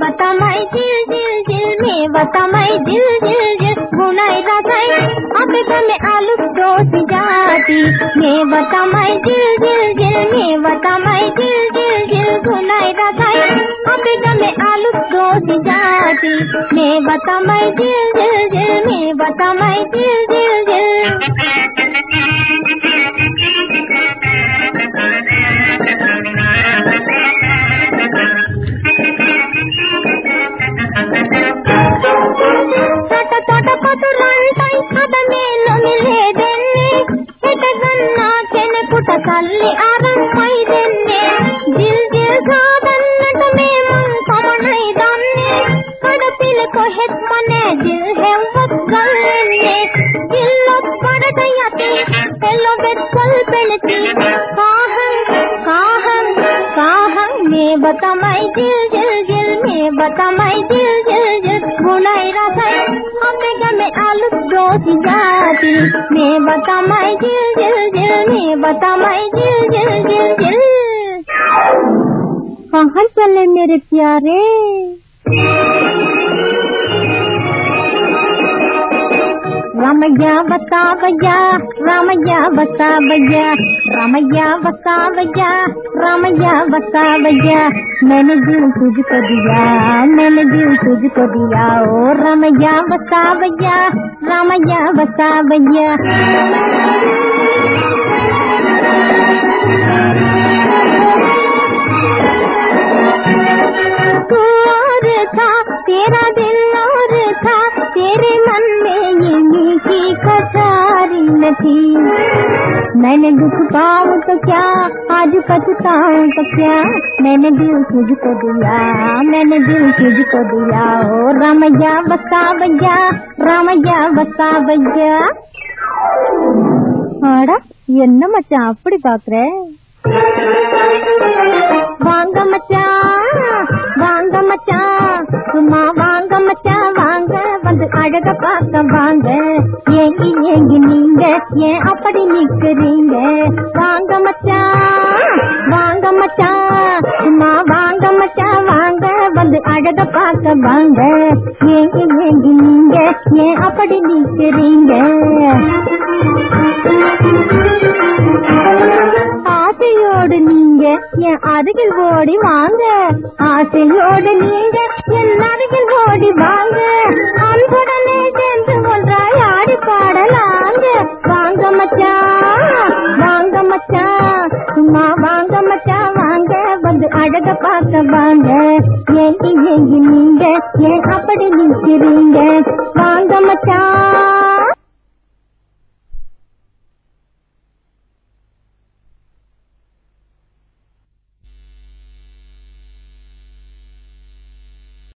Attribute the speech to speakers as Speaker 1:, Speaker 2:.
Speaker 1: بتا میں دل دل دل میں بتا میں دل دل دل گنائی رسائی اب میں آلو دوست جاتی۔ میں بتا میں دل دل دل میں بتا میں دل دل دل گنائی رسائی اب میں آلو دوست جاتی۔ میں بتا میں دل دل دل میں بتا میں دل دل دل۔ بتمائی دل دل دل میں دل گھنائی رہا ہے ہمیں گمے آلو دو دل بتا میں دل دل بتا میں دل دل کہاں چلے میرے پیارے۔ ریا بسا بھیا رامیہ بسا بھیا رامیہ بسا بھیا رامیہ بسا بھیا میں نے دن کج کر دیا میں نے دن کج کر دیا اور رامیہ بسا بھیا نہ تھی۔ میں نے دکھ پاؤں تو کیا، آج کٹکاؤں تو کیا۔ میں نے دل تجھ کو دیا، میں نے دل تجھ کو دیا۔ او رامیا بسا بجا رامیا بسا بجا ஆடா என்ன மச்சான் அப்படி பாக்குற வாங்க மச்சான் வாங்க மச்சான் சும்மா வாங்க மச்சான் வாங்க வந்து அழக பார்க்க வாங்க ஏங்கி ஏங்கி நீங்க ஏன் அப்படி நிக்கிறீங்க? வாங்க மச்சான் வாங்க மச்சான் சும்மா வாங்க மச்சான் வாங்க வந்து அழக பார்க்க வாங்க. ஏங்கி ஏங்கி நீங்க ஏன் அப்படி நிக்கிறீங்க? ஆசையோடு நீங்க என் அருகில் ஓடி வாங்க? ஆசையோடு நீங்க என் அருகில் ஓடி வாங்க. அன்புடனே மச்சா வாங்க வந்து அழக பார்க்க வாங்க. ஏன் ஏங்கி நீங்க ஏன் அப்படி நிற்கிறீங்க வாங்க மச்சா